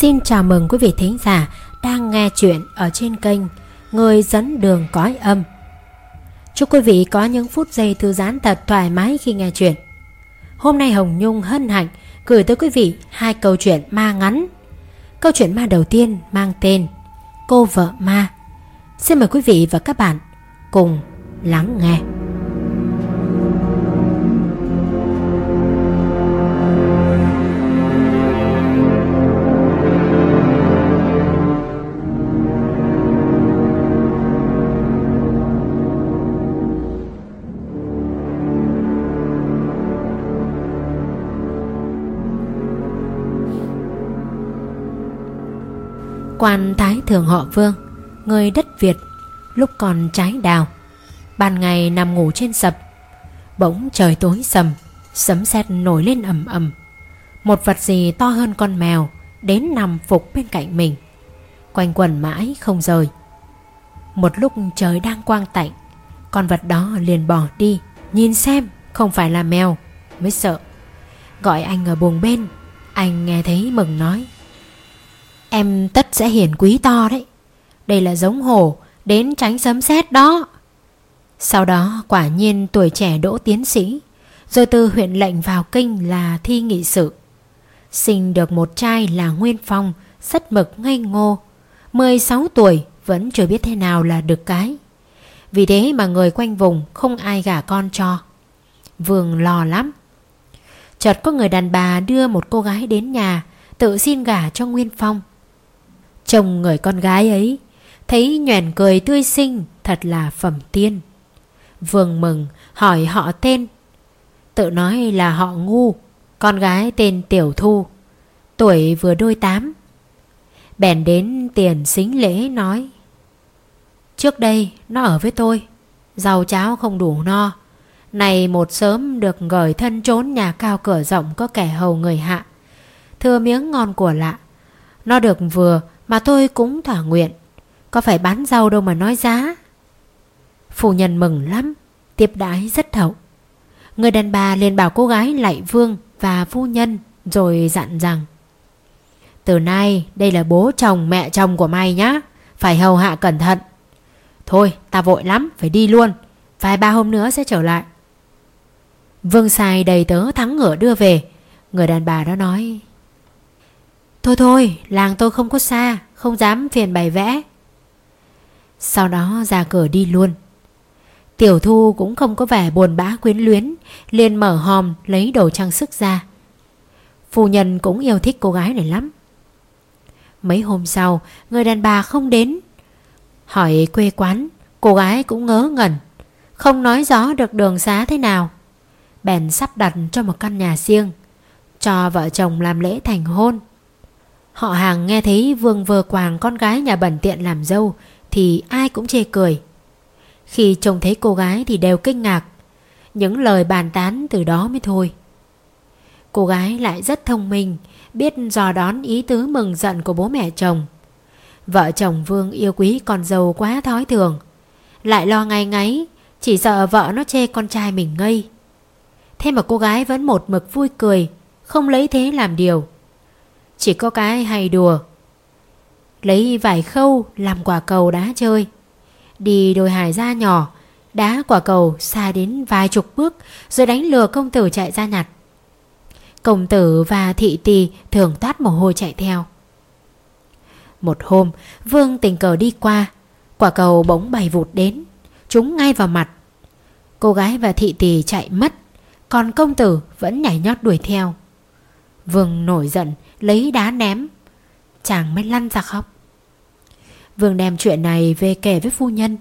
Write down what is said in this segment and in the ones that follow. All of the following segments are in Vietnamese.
Xin chào mừng quý vị thính giả đang nghe chuyện ở trên kênh Người dẫn đường cõi âm. Chúc quý vị có những phút giây thư giãn thật thoải mái khi nghe chuyện. Hôm nay Hồng Nhung hân hạnh gửi tới quý vị hai câu chuyện ma ngắn. Câu chuyện ma đầu tiên mang tên Cô vợ ma. Xin mời quý vị và các bạn cùng lắng nghe. Quan Thái Thường họ Vương, Người đất Việt, Lúc còn trái đào. Ban ngày nằm ngủ trên sập, Bỗng trời tối sầm, Sấm sét nổi lên ầm ầm. Một vật gì to hơn con mèo Đến nằm phục bên cạnh mình. Quanh quẩn mãi không rời. Một lúc trời đang quang tạnh, Con vật đó liền bỏ đi. Nhìn xem, không phải là mèo, Mới sợ. Gọi anh ở buồng bên, Anh nghe thấy mừng nói. Em tất sẽ hiển quý to đấy. Đây là giống hổ, Đến tránh sấm sét đó. Sau đó, quả nhiên tuổi trẻ đỗ tiến sĩ, Rồi từ huyện lệnh vào kinh là thi nghị sự. Sinh được một trai là Nguyên Phong Rất mực ngây ngô. 16 tuổi, vẫn chưa biết thế nào là được cái. Vì thế mà người quanh vùng không ai gả con cho. Vương lo lắm. Chợt có người đàn bà đưa một cô gái đến nhà, Tự xin gả cho Nguyên Phong. Chồng người con gái ấy. Thấy nhoèn cười tươi xinh, Thật là phẩm tiên. Vương mừng, hỏi họ tên. Tự nói là họ ngu, Con gái tên Tiểu Thu, Tuổi vừa đôi tám. Bèn đến tiền xính lễ nói, Trước đây nó ở với tôi Giàu cháo không đủ no. Này một sớm được gửi thân trốn nhà cao cửa rộng Có kẻ hầu người hạ. Thưa miếng ngon của lạ, Nó được vừa mà tôi cũng thỏa nguyện. Có phải bán rau đâu mà nói giá. Phu nhân mừng lắm, Tiếp đái rất hậu. Người đàn bà liền bảo cô gái lạy vương Và phu nhân Rồi dặn rằng, Từ nay, đây là bố chồng mẹ chồng của mày nhá, Phải hầu hạ cẩn thận. Thôi, ta vội lắm, Phải đi luôn, Vài ba hôm nữa sẽ trở lại. Vương xài đầy tớ thắng ngựa đưa về. Người đàn bà đó nói Thôi thôi, làng tôi không có xa, không dám phiền bày vẽ. Sau đó ra cửa đi luôn. Tiểu Thu cũng không có vẻ buồn bã quyến luyến, liền mở hòm lấy đồ trang sức ra. Phu nhân cũng yêu thích cô gái này lắm. Mấy hôm sau, người đàn bà không đến. Hỏi quê quán, cô gái cũng ngớ ngẩn, không nói rõ được đường xá thế nào. Bèn sắp đặt cho một căn nhà riêng, cho vợ chồng làm lễ thành hôn. Họ hàng nghe thấy Vương vờ quàng con gái nhà bẩn tiện làm dâu thì ai cũng chê cười. Khi trông thấy cô gái thì đều kinh ngạc. Những lời bàn tán từ đó mới thôi. Cô gái lại rất thông minh, biết dò đón ý tứ mừng giận của bố mẹ chồng. Vợ chồng Vương yêu quý con dâu quá thói thường. Lại lo ngay ngáy, chỉ sợ vợ nó chê con trai mình ngây. Thế mà cô gái vẫn một mực vui cười, không lấy thế làm điều. Chỉ có cái hay đùa. Lấy vài khâu làm quả cầu đá chơi. Đi đôi hải ra nhỏ, Đá quả cầu xa đến vài chục bước Rồi đánh lừa công tử chạy ra nhặt. Công tử và thị tỳ thường toát mồ hôi chạy theo. Một hôm, Vương tình cờ đi qua, Quả cầu bỗng bay vụt đến Chúng ngay vào mặt. Cô gái và thị tỳ chạy mất, Còn công tử vẫn nhảy nhót đuổi theo. Vương nổi giận lấy đá ném. Chàng mới lăn ra khóc. Vương đem chuyện này về kể với phu nhân.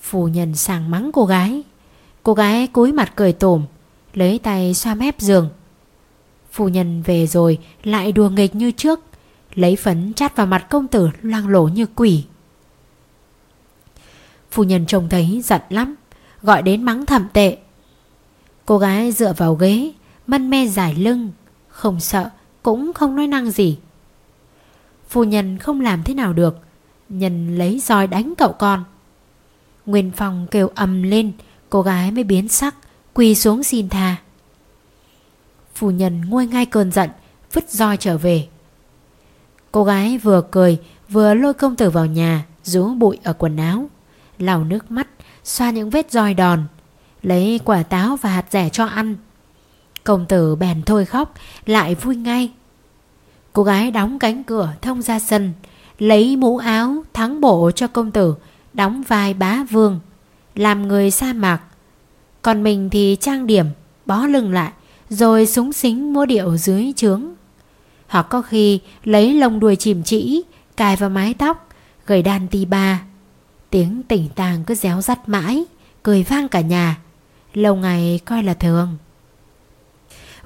Phu nhân sàng mắng cô gái. Cô gái cúi mặt cười tổm Lấy tay xoa mép giường. Phu nhân về rồi, Lại đùa nghịch như trước, Lấy phấn chát vào mặt công tử loang lổ như quỷ. Phu nhân trông thấy giận lắm, Gọi đến mắng thầm tệ. Cô gái dựa vào ghế, Mân mê dài lưng, Không sợ cũng không nói năng gì. Phu nhân không làm thế nào được, nhân lấy roi đánh cậu con. Nguyên Phong kêu ầm lên, cô gái mới biến sắc, quỳ xuống xin tha. Phu nhân nguôi ngay cơn giận, vứt roi trở về. Cô gái vừa cười vừa lôi công tử vào nhà rú bụi ở quần áo lau nước mắt xoa những vết roi đòn lấy quả táo và hạt rẻ cho ăn công tử bèn thôi khóc lại vui ngay cô gái đóng cánh cửa thông ra sân, lấy mũ áo thắng bộ cho công tử, đóng vai bá vương, làm người sa mạc. Còn mình thì trang điểm, bó lưng lại, rồi súng xính múa điệu dưới trướng. Hoặc có khi lấy lông đuôi chìm chỉ cài vào mái tóc, gầy đàn ti ba. Tiếng tỉnh tàng cứ réo rắt mãi, cười vang cả nhà. Lâu ngày coi là thường.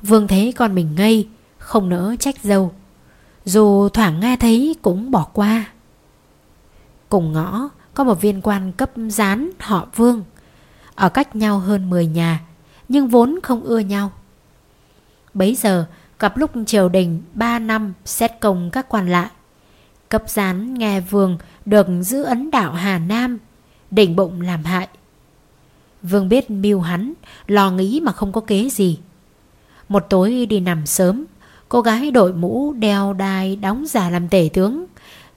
Vương thấy con mình ngây, không nỡ trách dâu dù thoảng nghe thấy cũng bỏ qua. Cùng ngõ, có một viên quan cấp gián họ vương. Ở cách nhau hơn 10 nhà, nhưng vốn không ưa nhau. Bấy giờ, gặp lúc triều đình 3 năm xét công các quan lại. Cấp gián nghe vương được giữ ấn đạo Hà Nam, định bụng làm hại. Vương biết mưu hắn, lo nghĩ mà không có kế gì. Một tối đi nằm sớm Cô gái đội mũ đeo đai đóng giả làm tể tướng,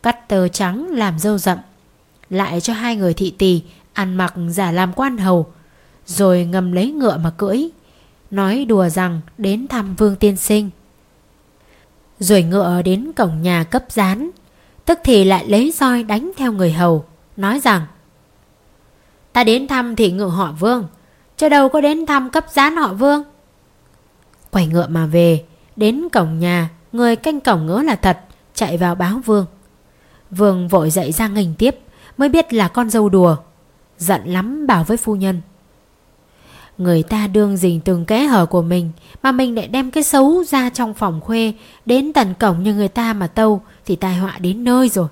Cắt tờ trắng làm dâu rậm, Lại cho hai người thị tỳ Ăn mặc giả làm quan hầu, Rồi ngầm lấy ngựa mà cưỡi, Nói đùa rằng đến thăm vương tiên sinh. Rồi ngựa đến cổng nhà cấp gián, Tức thì lại lấy roi đánh theo người hầu, Nói rằng, Ta đến thăm thị ngựa họ vương, Chứ đâu có đến thăm cấp gián họ vương. Quay ngựa mà về Đến cổng nhà, Người canh cổng ngỡ là thật, Chạy vào báo Vương. Vương vội dậy ra nghênh tiếp, Mới biết là con dâu đùa, Giận lắm bảo với phu nhân. Người ta đương dình từng kẽ hở của mình, Mà mình lại đem cái xấu ra trong phòng khuê, Đến tận cổng như người ta mà tâu, Thì tai họa đến nơi rồi.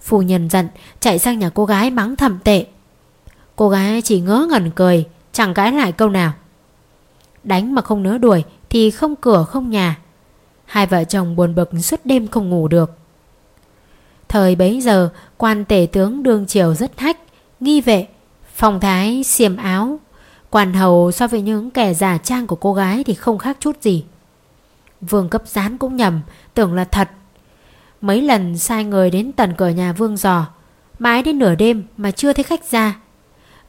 Phu nhân giận, Chạy sang nhà cô gái mắng thầm tệ. Cô gái chỉ ngớ ngẩn cười, Chẳng cãi lại câu nào. Đánh mà không nỡ đuổi thì không cửa không nhà. Hai vợ chồng buồn bực suốt đêm không ngủ được. Thời bấy giờ, Quan tể tướng đương triều rất hách Nghi vệ phòng thái xiêm áo. Quan hầu so với những kẻ giả trang của cô gái Thì không khác chút gì. Vương cấp gián cũng nhầm, Tưởng là thật. Mấy lần sai người đến tận cửa nhà vương dò, Mãi đến nửa đêm mà chưa thấy khách ra.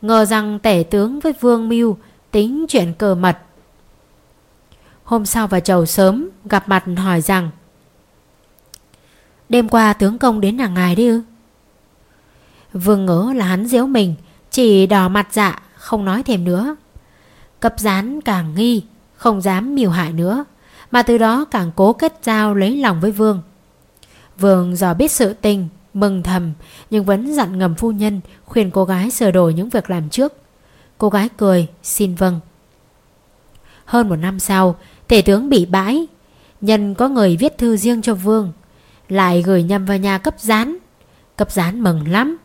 Ngờ rằng tể tướng với vương mưu Tính chuyện cờ mật Hôm sau vào chầu sớm, Gặp mặt hỏi rằng, Đêm qua tướng công đến nàng ngài đi ư? Vương ngỡ là hắn giễu mình, Chỉ đỏ mặt dạ Không nói thêm nữa. Cấp gián càng nghi, Không dám miều hại nữa, Mà từ đó càng cố kết giao lấy lòng với Vương. Vương dò biết sự tình, Mừng thầm, Nhưng vẫn dặn ngầm phu nhân, Khuyên cô gái sửa đổi những việc làm trước. Cô gái cười, xin vâng. Hơn một năm sau Tể tướng bị bãi. Nhân có người viết thư riêng cho Vương, Lại gửi nhầm vào nhà cấp gián. Cấp gián mừng lắm.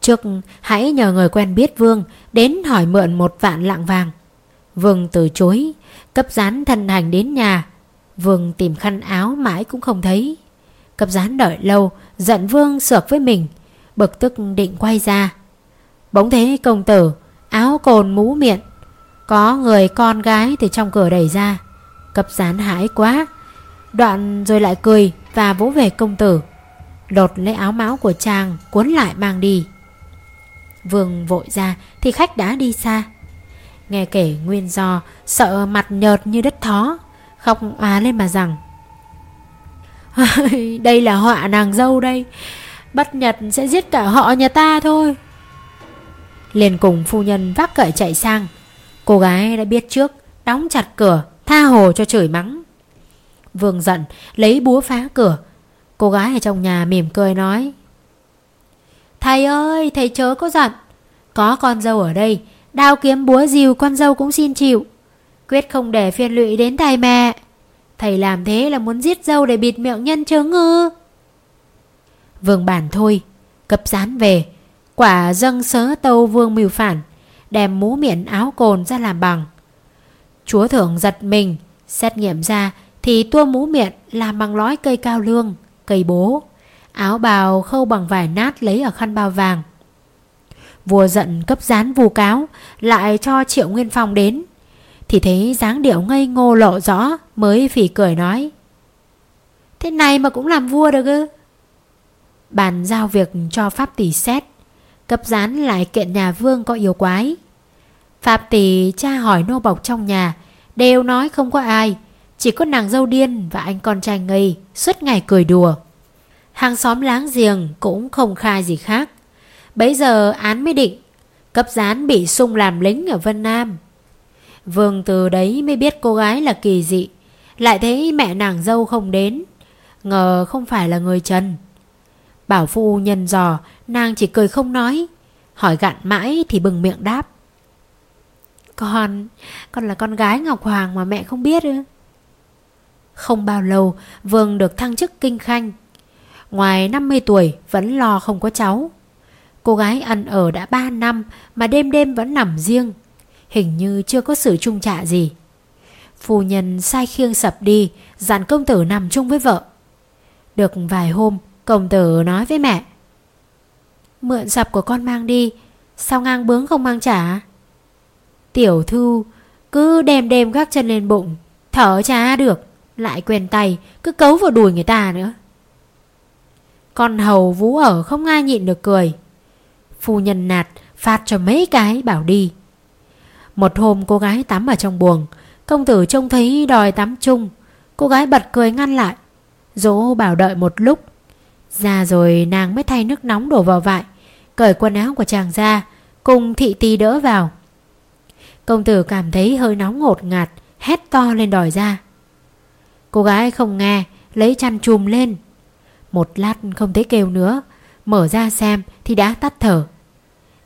Trước, hãy nhờ người quen biết Vương Đến hỏi mượn một vạn lạng vàng. Vương từ chối. Cấp gián thân hành đến nhà. Vương tìm khăn áo mãi cũng không thấy. Cấp gián đợi lâu, Giận Vương sợp với mình. Bực tức định quay ra. Bỗng thấy công tử, Áo cồn mũ miệng. Có người con gái từ trong cửa đẩy ra. Cấp sán hãi quá. Đoạn rồi lại cười và vỗ về công tử. Lột lấy áo máu của chàng, Cuốn lại mang đi. Vương vội ra thì khách đã đi xa. Nghe kể nguyên do, Sợ mặt nhợt như đất thó, Khóc á lên mà rằng Đây là họa nàng dâu đây. Bất nhật sẽ giết cả họ nhà ta thôi. Liền cùng phu nhân vác cậy chạy sang. Cô gái đã biết trước, Đóng chặt cửa Tha hồ cho chửi mắng. Vương giận, lấy búa phá cửa. Cô gái ở trong nhà mỉm cười nói, Thầy ơi, thầy chớ có giận. Có con dâu ở đây, Đao kiếm búa dìu con dâu cũng xin chịu. Quyết không để phiền lụy đến thầy mẹ. Thầy làm thế là muốn giết dâu để bịt miệng nhân chứng ư? Vương bản thôi Cập rán về. Quả dâng sớ tâu vương mưu phản, Đem mũ miệng áo cồn ra làm bằng. Chúa thượng giật mình. Xét nghiệm ra thì tua mũ miệng làm bằng lõi cây cao lương, Cây bố. Áo bào khâu bằng vải nát lấy ở khăn bao vàng. Vua giận cấp gián vu cáo, Lại cho Triệu Nguyên Phong đến. Thì thấy dáng điệu ngây ngô lộ rõ, Mới phỉ cười nói, Thế này mà cũng làm vua được ư? Bàn giao việc cho Pháp tỷ xét, Cấp gián lại kiện nhà vương có yêu quái. Phạm tỷ cha hỏi nô bọc trong nhà, Đều nói không có ai, Chỉ có nàng dâu điên và anh con trai ngây, Suốt ngày cười đùa. Hàng xóm láng giềng cũng không khai gì khác. Bấy giờ án mới định, Cấp gián bị sung làm lính ở Vân Nam. Vương từ đấy mới biết cô gái là kỳ dị, Lại thấy mẹ nàng dâu không đến, Ngờ không phải là người Trần. Bảo phu nhân dò, Nàng chỉ cười không nói, Hỏi gặn mãi thì bừng miệng đáp. Con Con là con gái Ngọc Hoàng mà mẹ không biết ư? Không bao lâu, Vương được thăng chức kinh khanh. Ngoài 50 tuổi, Vẫn lo không có cháu. Cô gái ăn ở đã 3 năm Mà đêm đêm vẫn nằm riêng. Hình như chưa có sự trung trả gì. Phu nhân sai khiêng sập đi, Dặn công tử nằm chung với vợ. Được vài hôm, Công tử nói với mẹ, Mượn sập của con mang đi, Sao ngang bướng không mang trả? Tiểu thư, Cứ đêm đêm gác chân lên bụng, Thở chả được, Lại quen tay, Cứ cấu vào đùi người ta nữa. Con hầu vú ở không ai nhịn được cười. Phu nhân nạt, Phạt cho mấy cái, bảo đi. Một hôm cô gái tắm ở trong buồng, Công tử trông thấy đòi tắm chung. Cô gái bật cười ngăn lại. Dỗ bảo đợi một lúc. Ra rồi nàng mới thay nước nóng đổ vào vại, Cởi quần áo của chàng ra, Cùng thị tì đỡ vào. Công tử cảm thấy hơi nóng ngột ngạt, Hét to lên đòi ra. Cô gái không nghe, Lấy chăn chùm lên. Một lát không thấy kêu nữa, Mở ra xem thì đã tắt thở.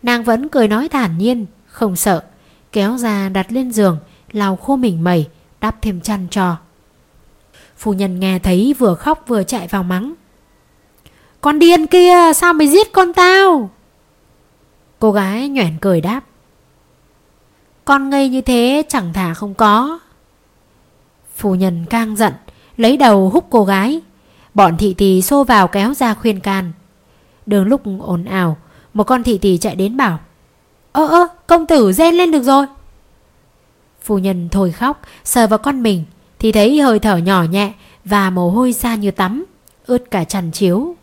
Nàng vẫn cười nói thản nhiên, Không sợ, Kéo ra đặt lên giường, lau khô mình mẩy, Đắp thêm chăn cho. Phu nhân nghe thấy vừa khóc vừa chạy vào mắng. Con điên kia, sao mày giết con tao? Cô gái nhoẻn cười đáp. Con ngây như thế chẳng thà không có. Phu nhân càng giận, Lấy đầu húc cô gái. Bọn thị tỳ xô vào kéo ra khuyên can. Đường lúc ồn ào, Một con thị tỳ chạy đến bảo, Ơ ơ, công tử rên lên được rồi. Phu nhân thôi khóc, Sờ vào con mình, Thì thấy hơi thở nhỏ nhẹ Và mồ hôi ra như tắm, Ướt cả chăn chiếu.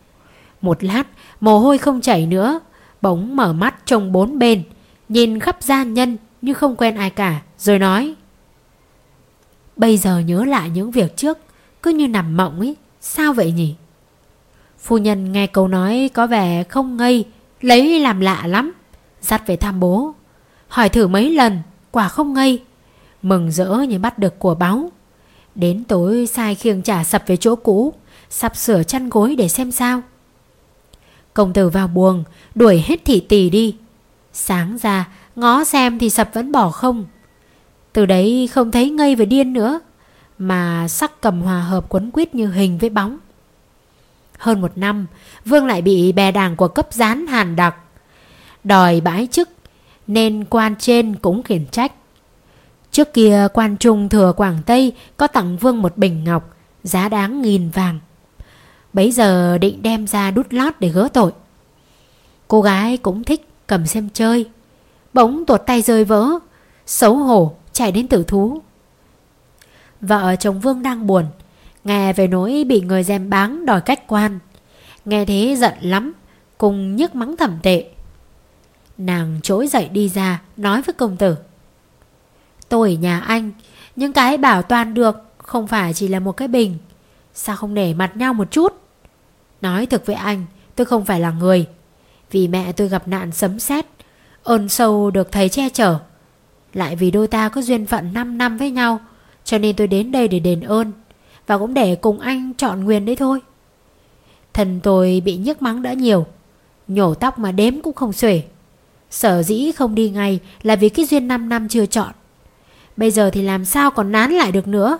Một lát, mồ hôi không chảy nữa, Bỗng mở mắt trông bốn bên, Nhìn khắp gia nhân như không quen ai cả, Rồi nói. Bây giờ nhớ lại những việc trước, Cứ như nằm mộng ấy Sao vậy nhỉ? Phu nhân nghe câu nói có vẻ không ngây, Lấy làm lạ lắm, Dắt về thăm bố. Hỏi thử mấy lần, Quả không ngây. Mừng rỡ như bắt được của báu. Đến tối sai khiêng trả sập về chỗ cũ, Sắp sửa chăn gối để xem sao. Công tử vào buồng, Đuổi hết thị tỷ đi. Sáng ra ngó xem thì sập vẫn bỏ không. Từ đấy không thấy ngây và điên nữa, Mà sắc cầm hòa hợp quấn quýt như hình với bóng. Hơn một năm, Vương lại bị bè đảng của cấp gián hàn đặc Đòi bãi chức, Nên quan trên cũng khiển trách. Trước kia, quan trung thừa Quảng Tây Có tặng Vương một bình ngọc, Giá đáng nghìn vàng. Bấy giờ định đem ra đút lót để gỡ tội. Cô gái cũng thích cầm xem chơi. Bỗng tuột tay rơi vỡ. Xấu hổ, chạy đến tử thú. Vợ chồng Vương đang buồn. Nghe về nỗi bị người dèm báng đòi cách quan. Nghe thế giận lắm, Cùng nhức mắng thầm tệ. Nàng trỗi dậy đi ra, Nói với công tử. Tôi ở nhà anh, những cái bảo toàn được Không phải chỉ là một cái bình. Sao không nể mặt nhau một chút? Nói thực với anh, Tôi không phải là người. Vì mẹ tôi gặp nạn sấm sét Ơn sâu được thầy che chở. Lại vì đôi ta có duyên phận 5 năm với nhau, Cho nên tôi đến đây để đền ơn, Và cũng để cùng anh chọn nguyên đấy thôi. Thần tôi bị nhức mắng đã nhiều, Nhổ tóc mà đếm cũng không xuể. Sở dĩ không đi ngay Là vì cái duyên 5 năm chưa chọn. Bây giờ thì làm sao còn nán lại được nữa?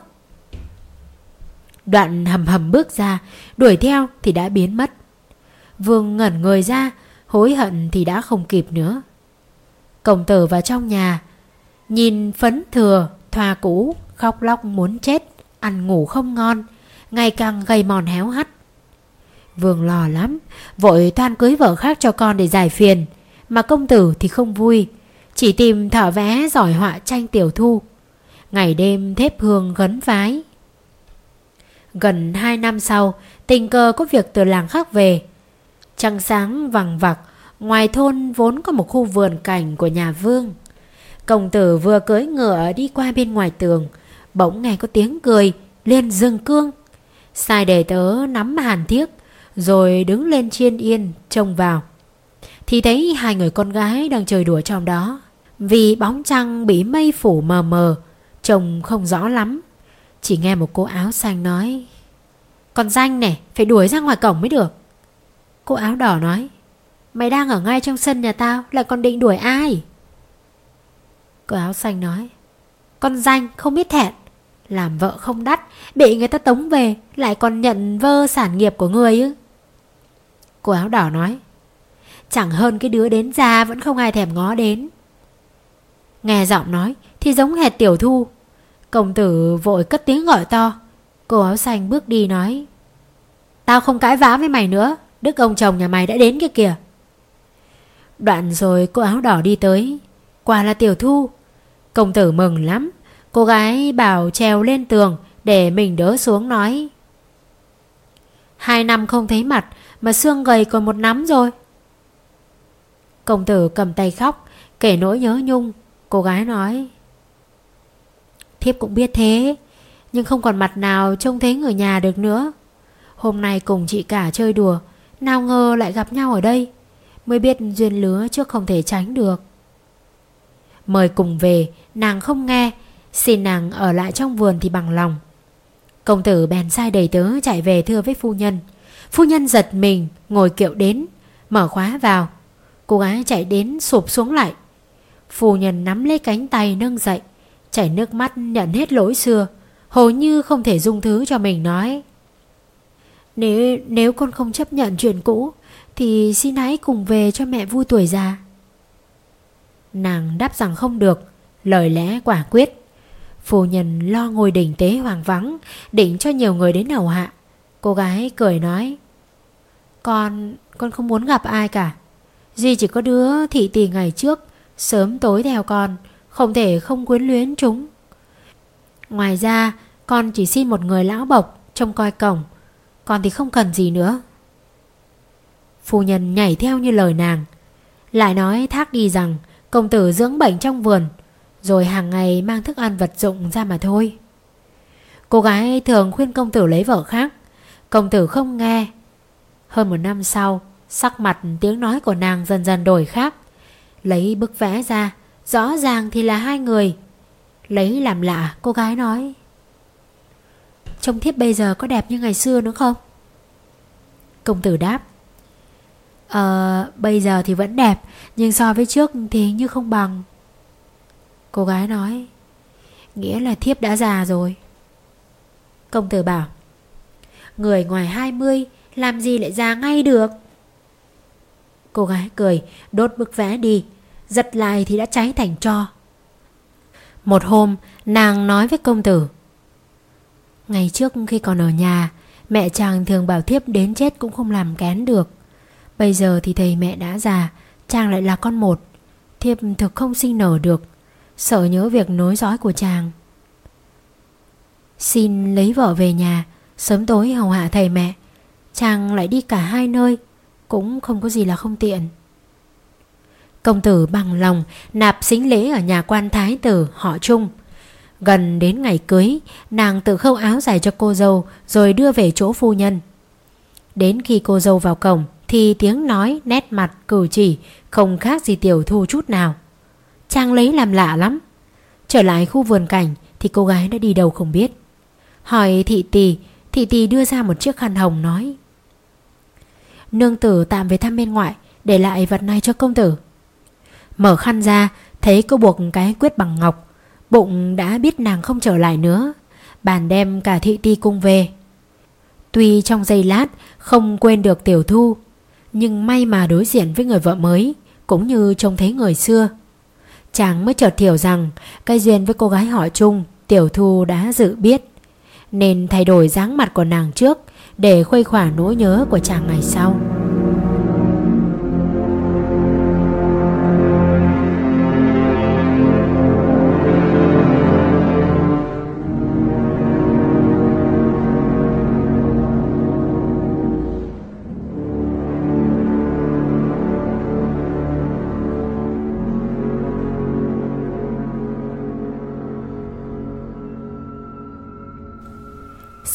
Đoạn hầm hầm bước ra, Đuổi theo thì đã biến mất. Vương ngẩn người ra, Hối hận thì đã không kịp nữa. Công tử vào trong nhà. Nhìn phấn thừa Thoa cũ Khóc lóc muốn chết Ăn ngủ không ngon Ngày càng gầy mòn héo hắt. Vương lo lắm Vội toan cưới vợ khác cho con để giải phiền Mà công tử thì không vui Chỉ tìm thợ vẽ giỏi họa tranh tiểu thu. Ngày đêm thép hương gấn vái. Gần hai năm sau, tình cờ có việc từ làng khác về. Trăng sáng vằng vặc, ngoài thôn vốn có một khu vườn cảnh của nhà Vương. Công tử vừa cưỡi ngựa đi qua bên ngoài tường, bỗng nghe có tiếng cười, liền dừng cương. Sai đệ tớ nắm hàn thiếc, rồi đứng lên chiên yên, trông vào. Thì thấy hai người con gái đang chơi đùa trong đó. Vì bóng trăng bị mây phủ mờ mờ, trông không rõ lắm. Chỉ nghe một cô áo xanh nói Con danh này phải đuổi ra ngoài cổng mới được Cô áo đỏ nói Mày đang ở ngay trong sân nhà tao Lại còn định đuổi ai? Cô áo xanh nói, Con danh không biết thẹn, Làm vợ không đắt, Bị người ta tống về, Lại còn nhận vơ sản nghiệp của người ư? Cô áo đỏ nói, Chẳng hơn cái đứa đến già Vẫn không ai thèm ngó đến. Nghe giọng nói Thì giống hệt tiểu thu. Công tử vội cất tiếng gọi to. Cô áo xanh bước đi nói, Tao không cãi vã với mày nữa, Đức ông chồng nhà mày đã đến kia kìa. Đoạn rồi cô áo đỏ đi tới. Quả là tiểu thu. Công tử mừng lắm. Cô gái bảo trèo lên tường Để mình đỡ xuống nói. Hai năm không thấy mặt Mà xương gầy còn một nắm rồi. Công tử cầm tay khóc, Kể nỗi nhớ nhung. Cô gái nói. Thiếp cũng biết thế, Nhưng không còn mặt nào trông thấy người nhà được nữa. Hôm nay cùng chị cả chơi đùa, Nào ngờ lại gặp nhau ở đây. Mới biết duyên lứa trước không thể tránh được. Mời cùng về, Nàng không nghe, Xin nàng ở lại trong vườn thì bằng lòng. Công tử bèn sai đầy tớ chạy về thưa với phu nhân. Phu nhân giật mình, Ngồi kiệu đến, Mở khóa vào. Cô gái chạy đến sụp xuống lại. Phu nhân nắm lấy cánh tay nâng dậy, Chảy nước mắt nhận hết lỗi xưa, Hầu như không thể dung thứ cho mình nói. Nếu nếu con không chấp nhận chuyện cũ thì xin hãy cùng về cho mẹ vui tuổi già. Nàng đáp rằng không được Lời lẽ quả quyết. Phu nhân lo ngồi đỉnh tế hoàng vắng Định cho nhiều người đến hầu hạ. Cô gái cười nói Con, con không muốn gặp ai cả. Duy chỉ có đứa thị tỷ ngày trước Sớm tối theo con không thể không quyến luyến chúng. Ngoài ra Con chỉ xin một người lão bộc Trông coi cổng. Con thì không cần gì nữa. Phu nhân nhảy theo như lời nàng. Lại nói thác đi rằng, Công tử dưỡng bệnh trong vườn, Rồi hàng ngày mang thức ăn vật dụng ra mà thôi. Cô gái thường khuyên công tử lấy vợ khác. Công tử không nghe. Hơn một năm sau, Sắc mặt tiếng nói của nàng dần dần đổi khác. Lấy bức vẽ ra, Rõ ràng thì là hai người. Lấy làm lạ, cô gái nói. Trông thiếp bây giờ có đẹp như ngày xưa nữa không? Công tử đáp. Ờ bây giờ thì vẫn đẹp, Nhưng so với trước thì như không bằng. Cô gái nói, Nghĩa là thiếp đã già rồi. Công tử bảo, Người ngoài 20 Làm gì lại già ngay được? Cô gái cười, Đốt bức vẽ đi, Giật lại thì đã cháy thành tro. Một hôm, nàng nói với công tử, Ngày trước khi còn ở nhà, Mẹ chàng thường bảo thiếp đến chết cũng không làm kén được. Bây giờ thì thầy mẹ đã già Chàng lại là con một Thiếp thực không sinh nở được Sợ nhớ việc nối dõi của chàng Xin lấy vợ về nhà Sớm tối hầu hạ thầy mẹ Chàng lại đi cả hai nơi Cũng không có gì là không tiện Công tử bằng lòng nạp xính lễ ở nhà quan thái tử họ Trung. Gần đến ngày cưới, nàng tự khâu áo dài cho cô dâu rồi đưa về chỗ phu nhân. Đến khi cô dâu vào cổng thì tiếng nói, nét mặt, cử chỉ không khác gì tiểu thu chút nào. Trang lấy làm lạ lắm. Trở lại khu vườn cảnh thì cô gái đã đi đâu không biết. Hỏi thị tỳ, thị tỳ đưa ra một chiếc khăn hồng nói. Nương tử tạm về thăm bên ngoại, để lại vật này cho công tử. Mở khăn ra Thấy cô buộc cái quyết bằng ngọc Bụng đã biết nàng không trở lại nữa Bàn đem cả thị ti cung về Tuy trong giây lát Không quên được tiểu thu nhưng may mà đối diện với người vợ mới, Cũng như trông thấy người xưa. Chàng mới chợt hiểu rằng Cái duyên với cô gái họ chung, Tiểu thu đã dự biết. Nên thay đổi dáng mặt của nàng trước Để khuây khỏa nỗi nhớ của chàng ngày sau.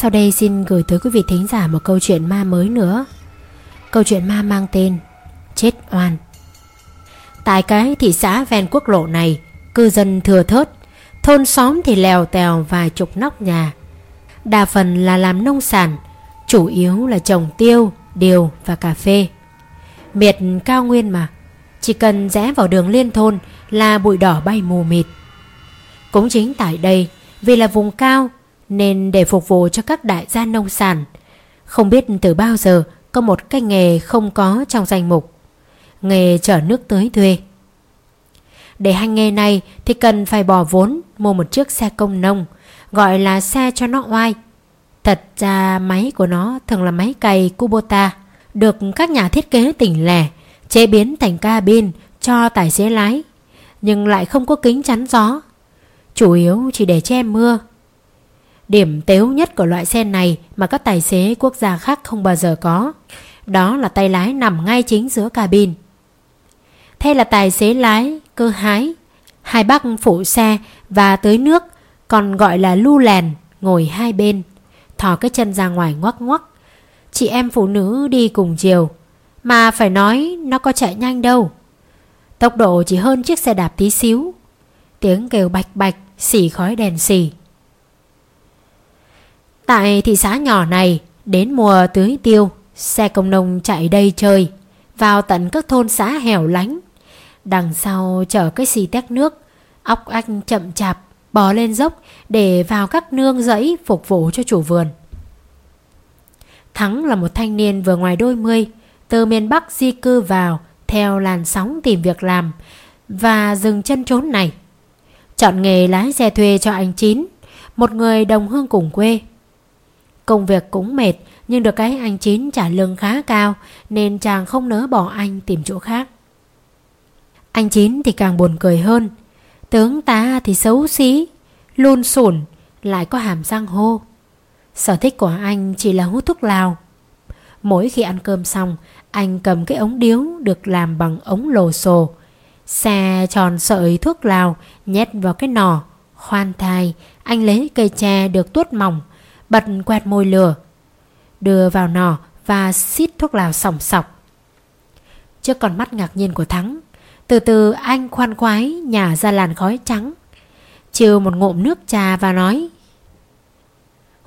Sau đây xin gửi tới quý vị thính giả một câu chuyện ma mới nữa. Câu chuyện ma mang tên Chết oan. Tại cái thị xã ven quốc lộ này Cư dân thừa thớt Thôn xóm thì lèo tèo vài chục nóc nhà. Đa phần là làm nông sản Chủ yếu là trồng tiêu, điều và cà phê. Miệt cao nguyên mà Chỉ cần rẽ vào đường liên thôn Là bụi đỏ bay mù mịt. Cũng chính tại đây Vì là vùng cao nên để phục vụ cho các đại gia nông sản. Không biết từ bao giờ, Có một cái nghề không có trong danh mục. Nghề chở nước tưới thuê. Để hành nghề này Thì cần phải bỏ vốn Mua một chiếc xe công nông, Gọi là xe cho nó oai. Thật ra máy của nó thường là máy cày Kubota, được các nhà thiết kế tỉnh lẻ, chế biến thành cabin cho tài xế lái, nhưng lại không có kính chắn gió. Chủ yếu chỉ để che mưa điểm tếu nhất của loại xe này mà các tài xế quốc gia khác không bao giờ có, đó là tay lái nằm ngay chính giữa cabin. Thế là tài xế lái, cơ hái, hai bác phụ xe và tới nước, còn gọi là lu lèn, ngồi hai bên, thò cái chân ra ngoài ngoắc ngoắc. Chị em phụ nữ đi cùng chiều, Mà phải nói nó có chạy nhanh đâu. Tốc độ chỉ hơn chiếc xe đạp tí xíu. Tiếng kêu bạch bạch Xỉ khói đèn xì. Tại thị xã nhỏ này Đến mùa tưới tiêu Xe công nông chạy đây chơi Vào tận các thôn xã hẻo lánh Đằng sau chở cái xì tét nước Óc anh chậm chạp Bò lên dốc Để vào các nương rẫy Phục vụ cho chủ vườn Thắng là một thanh niên vừa ngoài đôi mươi, từ miền Bắc di cư vào theo làn sóng tìm việc làm và dừng chân trốn này. Chọn nghề lái xe thuê cho anh Chín, một người đồng hương cùng quê. Công việc cũng mệt nhưng được cái anh Chín trả lương khá cao nên chàng không nỡ bỏ anh tìm chỗ khác. Anh Chín thì càng buồn cười hơn. Tướng ta thì xấu xí, luôn sủn, lại có hàm răng hô. Sở thích của anh chỉ là hút thuốc lào Mỗi khi ăn cơm xong Anh cầm cái ống điếu được làm bằng ống lồ xồ Xe tròn sợi thuốc lào Nhét vào cái nỏ Khoan thai Anh lấy cây tre được tuốt mỏng Bật quẹt môi lửa Đưa vào nỏ và xít thuốc lào sòng sọc Trước con mắt ngạc nhiên của Thắng Từ từ anh khoan khoái nhả ra làn khói trắng Chiều một ngụm nước trà và nói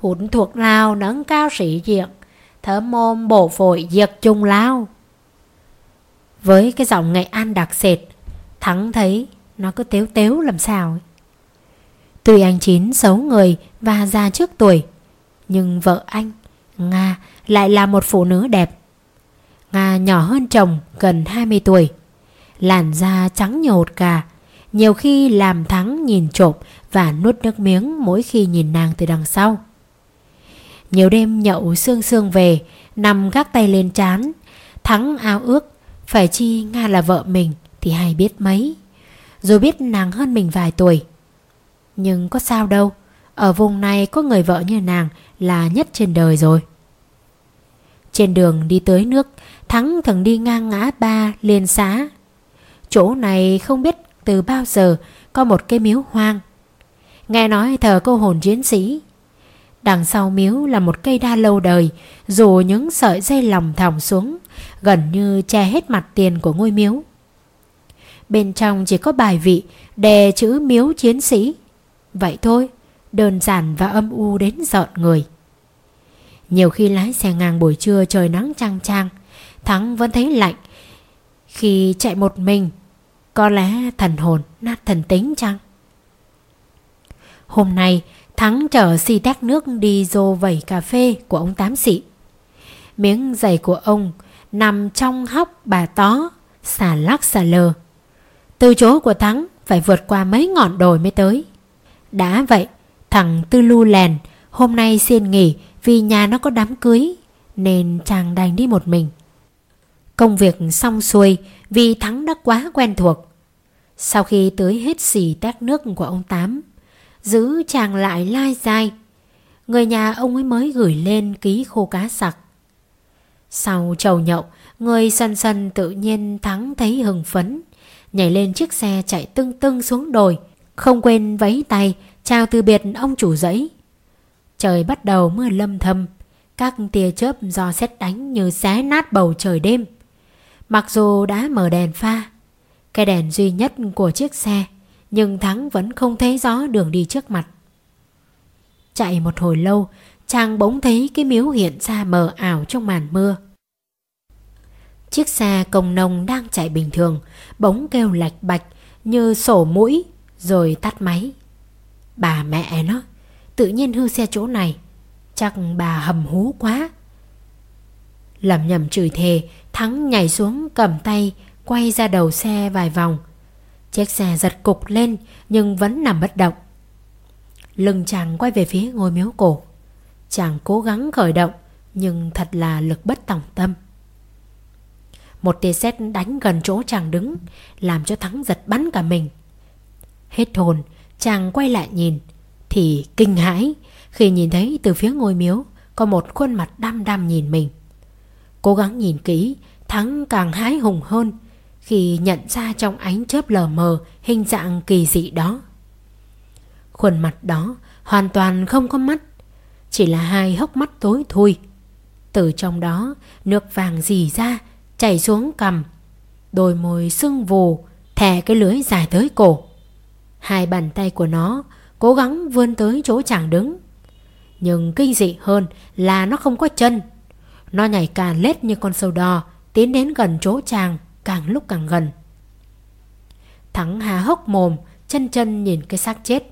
hút thuộc lao nâng cao sĩ diện, thở mồm bổ phổi diệt chung lao. Với cái giọng nghệ an đặc sệt, Thắng thấy nó cứ tếu tếu làm sao ấy. Tuy anh Chín xấu người và già trước tuổi, nhưng vợ anh, Nga, lại là một phụ nữ đẹp. Nga nhỏ hơn chồng gần 20 tuổi, làn da trắng nhột cả, nhiều khi làm Thắng nhìn trộm và nuốt nước miếng mỗi khi nhìn nàng từ đằng sau. Nhiều đêm nhậu sương sương về Nằm gác tay lên chán Thắng ao ước Phải chi Nga là vợ mình Thì hay biết mấy Dù biết nàng hơn mình vài tuổi Nhưng có sao đâu ở vùng này có người vợ như nàng Là nhất trên đời rồi. Trên đường đi tới nước, Thắng thường đi ngang ngã ba liên xã Chỗ này không biết từ bao giờ Có một cây miếu hoang. Nghe nói thờ cô hồn chiến sĩ. Đằng sau miếu là một cây đa lâu đời, Dù những sợi dây lòng thòng xuống, Gần như che hết mặt tiền của ngôi miếu. Bên trong chỉ có bài vị, Đề chữ miếu chiến sĩ. Vậy thôi. Đơn giản và âm u đến giận người Nhiều khi lái xe ngang buổi trưa trời nắng chang trang Thắng vẫn thấy lạnh Khi chạy một mình Có lẽ thần hồn nát thần tính chăng Hôm nay Thắng chở xì tét nước đi dô vẩy cà phê của ông Tám Sĩ. Miếng giày của ông nằm trong hóc bà tó, xà lắc xà lờ. Từ chỗ của Thắng phải vượt qua mấy ngọn đồi mới tới. Đã vậy, thằng Tư Lu Lèn hôm nay xin nghỉ vì nhà nó có đám cưới nên chàng đành đi một mình. Công việc xong xuôi vì Thắng đã quá quen thuộc. Sau khi tưới hết xì tét nước của ông Tám, giữ chàng lại lai dai. Người nhà ông ấy mới gửi lên ký khô cá sặc. Sau chầu nhậu, người sân sân tự nhiên thắng thấy hừng phấn, nhảy lên chiếc xe chạy tưng tưng xuống đồi, không quên vẫy tay chào từ biệt ông chủ dãy. Trời bắt đầu mưa lâm thâm. Các tia chớp do xét đánh như xé nát bầu trời đêm. Mặc dù đã mở đèn pha, Cái đèn duy nhất của chiếc xe, Nhưng Thắng vẫn không thấy rõ đường đi trước mặt. Chạy một hồi lâu, Chàng bỗng thấy cái miếu hiện ra mờ ảo trong màn mưa. Chiếc xe công nông đang chạy bình thường, Bỗng kêu lạch bạch như sổ mũi, Rồi tắt máy. Bà mẹ nó, Tự nhiên hư xe chỗ này. Chắc bà hầm hú quá. Lầm nhầm chửi thề, Thắng nhảy xuống cầm tay, Quay ra đầu xe vài vòng. Chiếc xe giật cục lên, Nhưng vẫn nằm bất động. Lưng chàng quay về phía ngôi miếu cổ. Chàng cố gắng khởi động, Nhưng thật là lực bất tòng tâm. Một tia sét đánh gần chỗ chàng đứng, Làm cho Thắng giật bắn cả mình. Hết hồn Chàng quay lại nhìn, Thì kinh hãi Khi nhìn thấy từ phía ngôi miếu Có một khuôn mặt đăm đăm nhìn mình. Cố gắng nhìn kỹ, Thắng càng hái hùng hơn Khi nhận ra trong ánh chớp lờ mờ Hình dạng kỳ dị đó. Khuôn mặt đó hoàn toàn không có mắt, Chỉ là hai hốc mắt tối thui. Từ trong đó, Nước vàng dì ra, Chảy xuống cằm, Đôi môi sưng vù, Thè cái lưới dài tới cổ. Hai bàn tay của nó, Cố gắng vươn tới chỗ chàng đứng. Nhưng kinh dị hơn Là nó không có chân. Nó nhảy càng lết như con sâu đò Tiến đến gần chỗ chàng Càng lúc càng gần. Thắng há hốc mồm, Chân chân nhìn cái xác chết.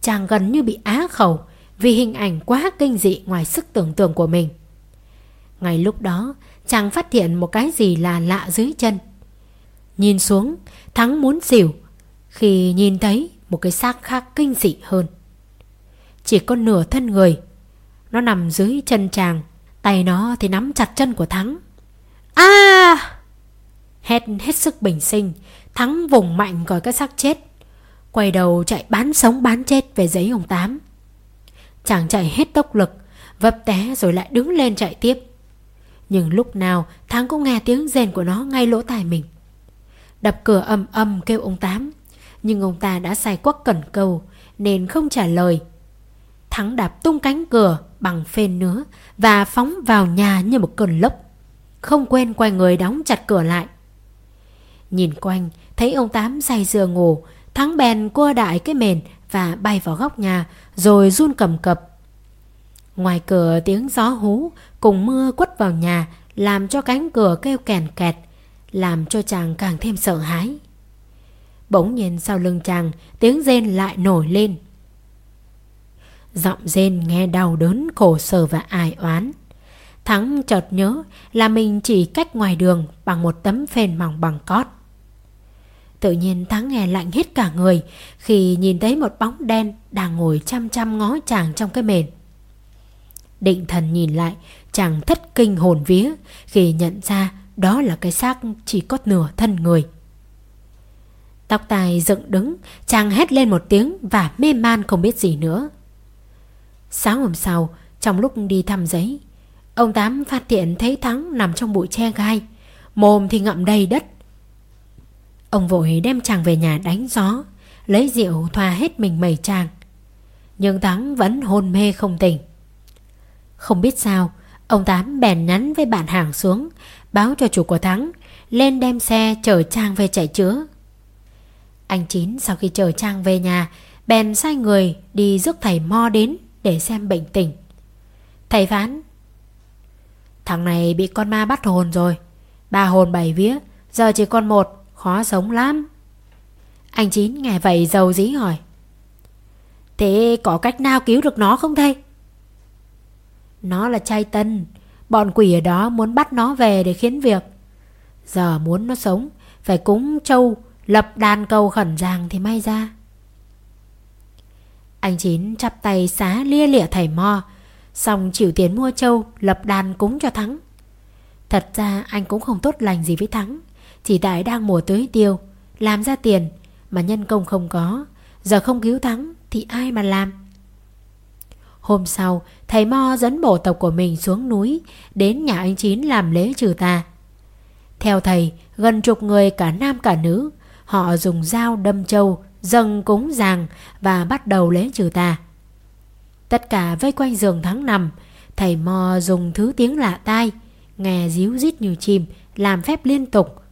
Chàng gần như bị á khẩu Vì hình ảnh quá kinh dị ngoài sức tưởng tượng của mình. Ngay lúc đó, Chàng phát hiện một cái gì là lạ dưới chân. Nhìn xuống, Thắng muốn xỉu khi nhìn thấy một cái xác khác kinh dị hơn. Chỉ có nửa thân người, Nó nằm dưới chân chàng, Tay nó thì nắm chặt chân của Thắng. A! Hét hết sức bình sinh, Thắng vùng mạnh gọi cái xác chết, Quay đầu chạy bán sống bán chết về giấy ông Tám. Chàng chạy hết tốc lực, Vấp té rồi lại đứng lên chạy tiếp. Nhưng lúc nào Thắng cũng nghe tiếng rền của nó ngay lỗ tai mình. Đập cửa âm âm kêu ông Tám. Nhưng ông ta đã sai quắc cẩn cầu Nên không trả lời Thắng đạp tung cánh cửa bằng phên nữa Và phóng vào nhà như một cơn lốc Không quên quay người đóng chặt cửa lại Nhìn quanh Thấy ông Tám say dừa ngủ Thắng bèn cua đại cái mền và bay vào góc nhà rồi run cầm cập. Ngoài cửa tiếng gió hú cùng mưa quất vào nhà làm cho cánh cửa kêu kèn kẹt, làm cho chàng càng thêm sợ hãi. Bỗng nhiên sau lưng chàng tiếng rên lại nổi lên. Giọng rên nghe đau đớn khổ sở và ai oán. Thắng chợt nhớ là mình chỉ cách ngoài đường bằng một tấm phên mỏng bằng cót. Tự nhiên Thắng nghe lạnh hết cả người khi nhìn thấy một bóng đen đang ngồi chăm chăm ngó chàng trong cái mền. Định thần nhìn lại, chàng thất kinh hồn vía khi nhận ra đó là cái xác chỉ có nửa thân người. Tóc tài dựng đứng, chàng hét lên một tiếng và mê man không biết gì nữa. Sáng hôm sau, trong lúc đi thăm giấy, ông Tám phát hiện thấy Thắng nằm trong bụi tre gai, mồm thì ngậm đầy đất, Ông vội đem chàng về nhà đánh gió Lấy rượu thoa hết mình mẩy chàng. Nhưng Thắng vẫn hôn mê không tỉnh. Không biết sao Ông Tám bèn nhắn với bạn hàng xuống Báo cho chủ của Thắng Lên đem xe chở Trang về chạy chữa. Anh Chín sau khi chờ Trang về nhà, Bèn sai người đi rước thầy Mo đến Để xem bệnh tình. Thầy phán, Thằng này bị con ma bắt hồn rồi. Ba hồn bảy vía, Giờ chỉ còn một, Khó sống lắm. Anh Chín nghe vậy dầu dí hỏi, Thế có cách nào cứu được nó không thầy? Nó là trai tân, Bọn quỷ ở đó muốn bắt nó về để khiến việc. Giờ muốn nó sống, Phải cúng châu Lập đàn cầu khẩn ràng thì may ra. Anh Chín chắp tay xá lia lịa thầy mo, Xong chịu tiền mua châu Lập đàn cúng cho Thắng. Thật ra anh cũng không tốt lành gì với Thắng, chỉ tại đang mùa tưới tiêu, Làm ra tiền Mà nhân công không có, Giờ không cứu thắng Thì ai mà làm? Hôm sau, Thầy Mo dẫn bộ tộc của mình xuống núi, Đến nhà anh Chín làm lễ trừ tà. Theo thầy, Gần chục người cả nam cả nữ Họ dùng dao đâm trâu, Dâng cúng giàng Và bắt đầu lễ trừ tà Tất cả vây quanh giường thắng nằm Thầy mò dùng thứ tiếng lạ tai, Nghe díu rít như chim, Làm phép liên tục.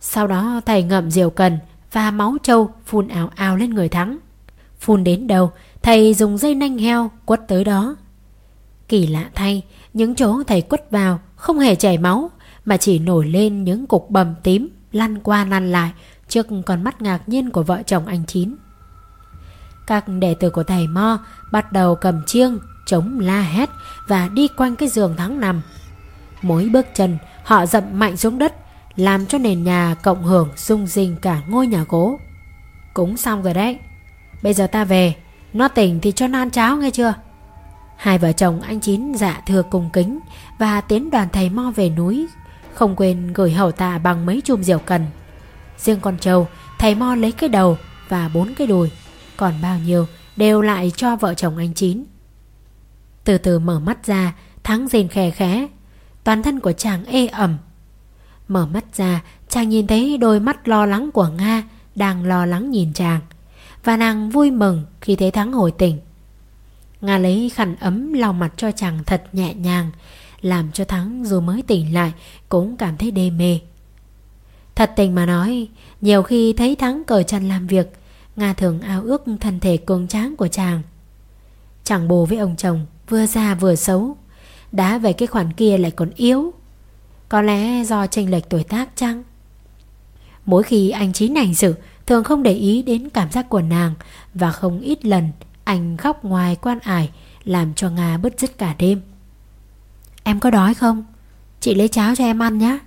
Sau đó thầy ngậm diều cần Và máu trâu phun ảo ảo lên người thắng. Phun đến đâu, Thầy dùng dây nanh heo quất tới đó. Kỳ lạ thay, Những chỗ thầy quất vào Không hề chảy máu, Mà chỉ nổi lên những cục bầm tím Lăn qua lăn lại Trước con mắt ngạc nhiên của vợ chồng anh Chín. Các đệ tử của thầy Mo Bắt đầu cầm chiêng, Chống la hét Và đi quanh cái giường thắng nằm. Mỗi bước chân, họ dậm mạnh xuống đất, Làm cho nền nhà cộng hưởng rung rinh cả ngôi nhà gỗ. Cũng xong rồi đấy. Bây giờ ta về, Nó tỉnh thì cho nó ăn cháo nghe chưa? Hai vợ chồng anh Chín dạ thừa cùng kính Và tiến đoàn thầy mo về núi, Không quên gửi hậu tạ bằng mấy chùm rượu cần. Riêng con trâu, Thầy mo lấy cái đầu và bốn cái đùi, Còn bao nhiêu đều lại cho vợ chồng anh Chín. Từ từ mở mắt ra, Thắng rên khè khẽ, Toàn thân của chàng ê ẩm. Mở mắt ra, Chàng nhìn thấy đôi mắt lo lắng của Nga Đang lo lắng nhìn chàng, Và nàng vui mừng khi thấy Thắng hồi tỉnh. Nga lấy khăn ấm lau mặt cho chàng thật nhẹ nhàng, Làm cho Thắng dù mới tỉnh lại Cũng cảm thấy đê mê. Thật tình mà nói, Nhiều khi thấy Thắng cởi chân làm việc, Nga thường ao ước thân thể cường tráng của chàng. Chẳng bồ với ông chồng, Vừa già vừa xấu, Đá về cái khoản kia lại còn yếu. Có lẽ do chênh lệch tuổi tác chăng? Mỗi khi anh Chín hành sự, Thường không để ý đến cảm giác của nàng, Và không ít lần Anh khóc ngoài quan ải, Làm cho Nga bứt rứt cả đêm. Em có đói không? Chị lấy cháo cho em ăn nhé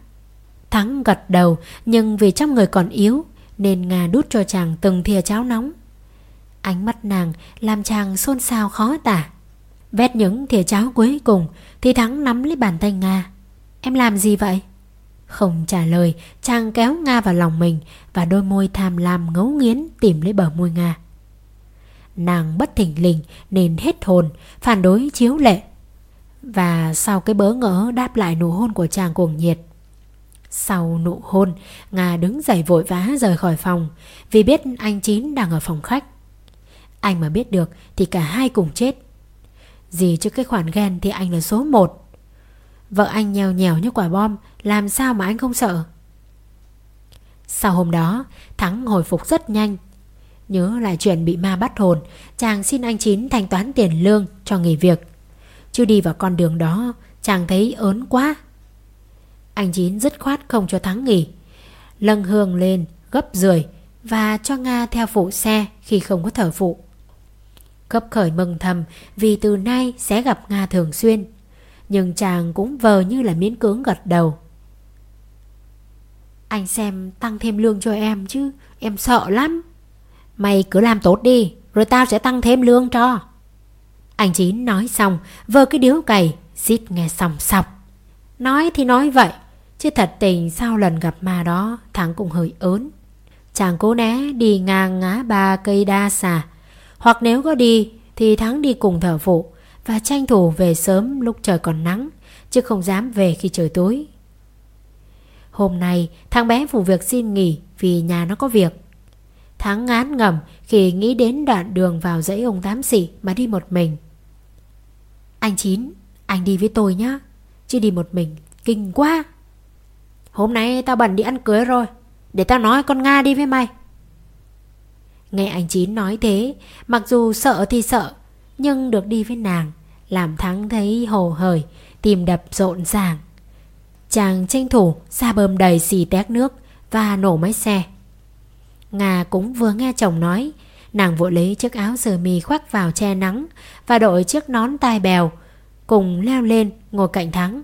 Thắng gật đầu, Nhưng vì trong người còn yếu, Nên Nga đút cho chàng từng thìa cháo nóng. Ánh mắt nàng Làm chàng xôn xao khó tả. Vét những thìa cháo cuối cùng, Thì Thắng nắm lấy bàn tay Nga. Em làm gì vậy? Không trả lời, Chàng kéo Nga vào lòng mình Và đôi môi tham lam ngấu nghiến Tìm lấy bờ môi Nga. Nàng bất thình lình nên hết hồn, Phản đối chiếu lệ. Và sau cái bớ ngỡ đáp lại nụ hôn của chàng cuồng nhiệt sau nụ hôn, Nga đứng dậy vội vã rời khỏi phòng, Vì biết anh Chín đang ở phòng khách. Anh mà biết được Thì cả hai cùng chết. Gì chứ cái khoản ghen thì anh là số một. Vợ anh nhèo nhèo như quả bom, Làm sao mà anh không sợ? Sau hôm đó, Thắng hồi phục rất nhanh. Nhớ lại chuyện bị ma bắt hồn, Chàng xin anh Chín thanh toán tiền lương cho nghỉ việc. Chứ đi vào con đường đó, Chàng thấy ớn quá. Anh Chín dứt khoát không cho Thắng nghỉ Lâng hương lên gấp rưỡi Và cho Nga theo phụ xe khi không có thở phụ Cấp khởi mừng thầm vì từ nay sẽ gặp Nga thường xuyên. Nhưng chàng cũng vờ như là miễn cưỡng gật đầu. Anh xem tăng thêm lương cho em chứ, em sợ lắm. Mày cứ làm tốt đi, rồi tao sẽ tăng thêm lương cho. Anh Chín nói xong, vơ cái điếu cày, xít nghe sòng sọc. Nói thì nói vậy, chứ thật tình sau lần gặp ma đó, thắng cũng hơi ớn. Chàng cố né đi ngang ngã ba cây đa xà, hoặc nếu có đi thì Thắng đi cùng thợ phụ và tranh thủ về sớm lúc trời còn nắng chứ không dám về khi trời tối. Hôm nay thằng bé phụ việc xin nghỉ vì nhà nó có việc. Thắng ngán ngẩm khi nghĩ đến đoạn đường vào dãy ông tám xỉ mà đi một mình. Anh Chín, anh đi với tôi nhá, chứ đi một mình kinh quá. Hôm nay tao bận đi ăn cưới rồi, để tao nói con Nga đi với mày. Nghe anh Chín nói thế, mặc dù sợ thì sợ, nhưng được đi với nàng, làm Thắng thấy hồ hởi, tìm đập rộn ràng. Chàng tranh thủ ra bơm đầy xì tét nước và nổ máy xe. Nga cũng vừa nghe chồng nói, nàng vội lấy chiếc áo sơ mi khoác vào che nắng và đội chiếc nón tai bèo, cùng leo lên ngồi cạnh Thắng.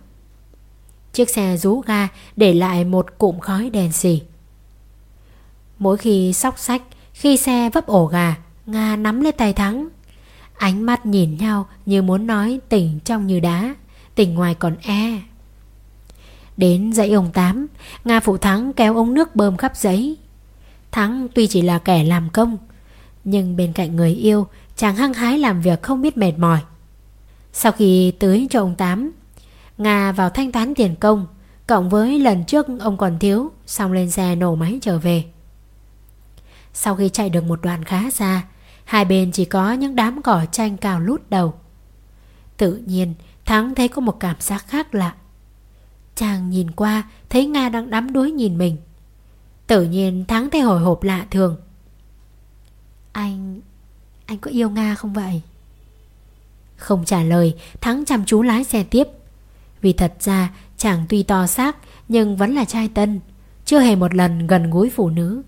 Chiếc xe rú ga để lại một cụm khói đèn xì. Mỗi khi sóc sách, khi xe vấp ổ gà, Nga nắm lấy tay Thắng. Ánh mắt nhìn nhau như muốn nói tỉnh trong như đá, tỉnh ngoài còn e. Đến dãy ông Tám, Nga phụ Thắng kéo ống nước bơm khắp giấy. Thắng tuy chỉ là kẻ làm công, nhưng bên cạnh người yêu, chàng hăng hái làm việc không biết mệt mỏi. Sau khi tưới cho ông Tám, Nga vào thanh toán tiền công, cộng với lần trước ông còn thiếu, xong lên xe nổ máy trở về. Sau khi chạy được một đoạn khá xa Hai bên chỉ có những đám cỏ tranh cao lút đầu. Tự nhiên Thắng thấy có một cảm giác khác lạ. Chàng nhìn qua Thấy Nga đang đắm đuối nhìn mình. Tự nhiên Thắng thấy hồi hộp lạ thường. Anh... Anh có yêu Nga không vậy? Không trả lời Thắng chăm chú lái xe tiếp vì thật ra, chàng tuy to xác, Nhưng vẫn là trai tân, Chưa hề một lần gần gũi phụ nữ.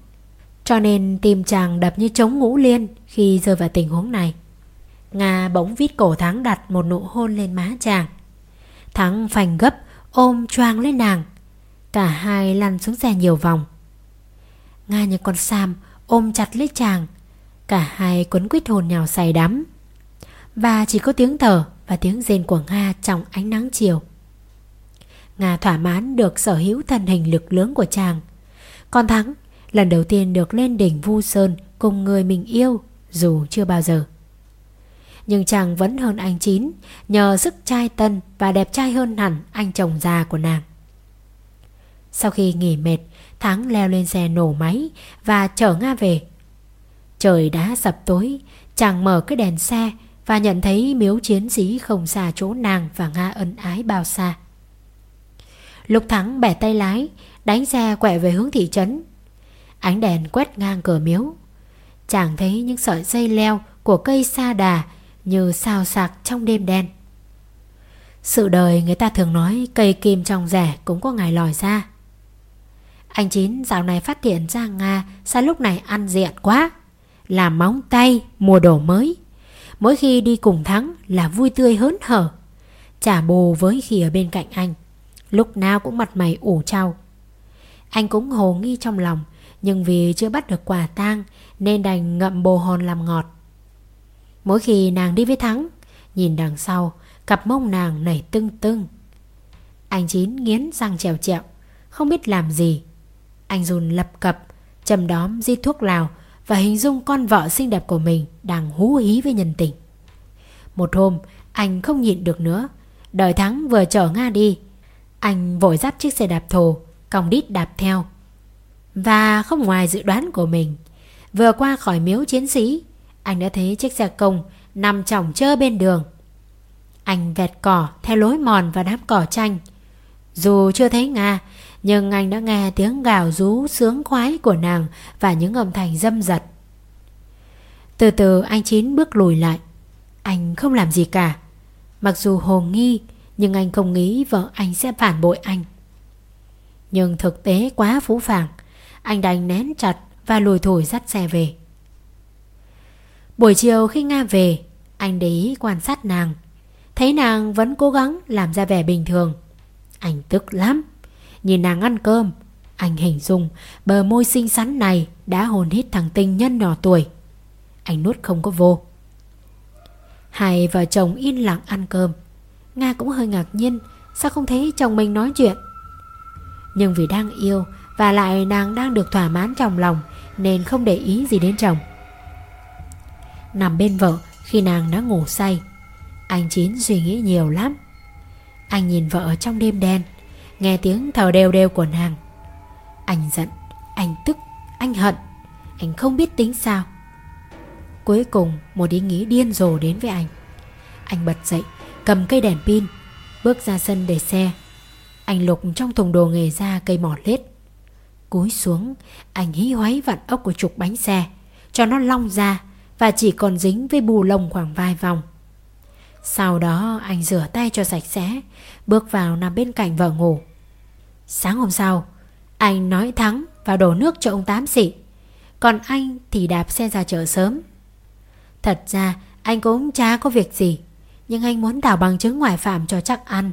Cho nên tim chàng đập như trống ngũ liên Khi rơi vào tình huống này. Nga bỗng vít cổ Thắng đặt một nụ hôn lên má chàng. Thắng phành gấp, ôm choang lên nàng. Cả hai lăn xuống xe nhiều vòng. Nga như con Sam ôm chặt lấy chàng. Cả hai quấn quýt hồn nhào say đắm. Và chỉ có tiếng thở và tiếng rên của Nga trong ánh nắng chiều. Nga thỏa mãn được sở hữu thân hình lực lớn của chàng Còn Thắng lần đầu tiên được lên đỉnh Vu Sơn cùng người mình yêu dù chưa bao giờ nhưng chàng vẫn hơn anh Chín nhờ sức trai tân và đẹp trai hơn hẳn anh chồng già của nàng. Sau khi nghỉ mệt, Thắng leo lên xe nổ máy và chở Nga về. Trời đã sập tối, chàng mở cái đèn xe và nhận thấy miếu chiến sĩ không xa chỗ nàng và Nga ân ái bao xa lục Thắng bẻ tay lái, đánh xe quẹ về hướng thị trấn. Ánh đèn quét ngang cửa miếu. Chàng thấy những sợi dây leo của cây sa đà như sao sạc trong đêm đen. Sự đời người ta thường nói cây kim trong rẻ cũng có ngày lòi ra. Anh Chín dạo này phát hiện ra Nga sao lúc này ăn diện quá. Làm móng tay, mua đồ mới. Mỗi khi đi cùng Thắng là vui tươi hớn hở. Trả bù với khi ở bên cạnh anh. Lúc nào cũng mặt mày ủ trao. Anh cũng hồ nghi trong lòng, nhưng vì chưa bắt được quả tang, nên đành ngậm bồ hòn làm ngọt. Mỗi khi nàng đi với Thắng, Nhìn đằng sau, Cặp mông nàng nảy tưng tưng Anh Chín nghiến răng trèo trẹo, Không biết làm gì Anh run lập cập Chầm đóm di thuốc lào Và hình dung con vợ xinh đẹp của mình Đang hú hí với nhân tình Một hôm, anh không nhịn được nữa, Đợi Thắng vừa chở Nga đi anh vội dắt chiếc xe đạp thồ Còng đít đạp theo Và không ngoài dự đoán của mình Vừa qua khỏi miếu chiến sĩ anh đã thấy chiếc xe công nằm chỏng chơ bên đường. Anh vẹt cỏ theo lối mòn và đám cỏ chanh. Dù chưa thấy Nga, nhưng anh đã nghe tiếng gào rú sướng khoái của nàng và những âm thanh dâm giật. Từ từ anh Chín bước lùi lại. Anh không làm gì cả. Mặc dù hồ nghi, nhưng anh không nghĩ vợ anh sẽ phản bội anh. Nhưng thực tế quá phú phàng, anh đành nén chặt và lùi thổi dắt xe về. Buổi chiều khi Nga về, anh để ý quan sát nàng. Thấy nàng vẫn cố gắng làm ra vẻ bình thường. Anh tức lắm. Nhìn nàng ăn cơm, anh hình dung bờ môi xinh xắn này đã hồn hít thằng tình nhân nhỏ tuổi. Anh nuốt không có vô. Hai vợ chồng yên lặng ăn cơm. Nga cũng hơi ngạc nhiên sao không thấy chồng mình nói chuyện. Nhưng vì đang yêu và lại nàng đang được thỏa mãn trong lòng nên không để ý gì đến chồng nằm bên vợ khi nàng đã ngủ say. Anh Chín suy nghĩ nhiều lắm. Anh nhìn vợ trong đêm đen, nghe tiếng thở đều đều của nàng. Anh giận, anh tức, anh hận, anh không biết tính sao. Cuối cùng một ý nghĩ điên rồ đến với anh. Anh bật dậy, cầm cây đèn pin, bước ra sân để xe. Anh lục trong thùng đồ nghề ra cây mỏ lết. Cúi xuống, anh hí hoáy vặn ốc của trục bánh xe, cho nó long ra và chỉ còn dính với bù lông khoảng vài vòng. Sau đó anh rửa tay cho sạch sẽ, bước vào nằm bên cạnh vợ ngủ. Sáng hôm sau, anh nói thắng và đổ nước cho ông Tám xị. Còn anh thì đạp xe ra chợ sớm. Thật ra anh cũng chả có việc gì, nhưng anh muốn đảo bằng chứng ngoại phạm cho chắc ăn.